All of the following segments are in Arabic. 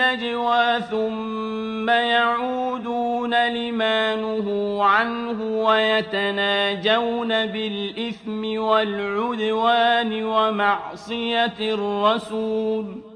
النَّجْوَىٰ ثُمَّ يَعُودُونَ لِمَا نُهُوا عَنْهُ وَيَتَنَاجَوْنَ بِالْإِثْمِ وَالْعُدْوَانِ وَمَعْصِيَتِ الرَّسُولِ.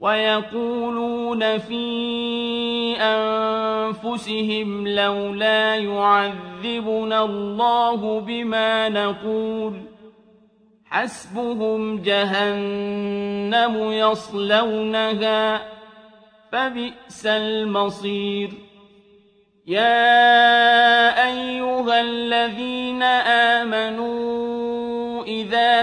وَيَقُولُونَ فِي أَنفُسِهِمْ لَوْلَا يُعَذِّبُنَا اللَّهُ بِمَا نَقُولُ حَسْبُهُمْ جَهَنَّمُ يَصْلَوْنَهَا فَبِئْسَ الْمَصِيرُ. يَا أَيُّهَا الَّذِينَ آمَنُوا إِذَا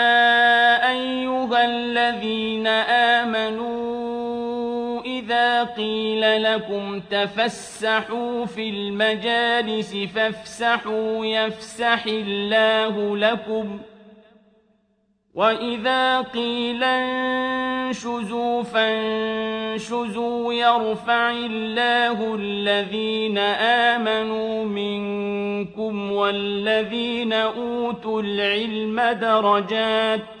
إِذَا قِيلَ لَكُمْ تَفَسَّحُوا فِي الْمَجَالِسِ فَافْسَحُوا يَفْسَحِ اللَّهُ لَكُمْ ۖ وَإِذَا قِيلَ انشُزُوا فَانشُزُوا يَرْفَعِ اللَّهُ الَّذِينَ آمَنُوا مِنكُمْ وَالَّذِينَ أُوتُوا الْعِلْمَ دَرَجَاتٍ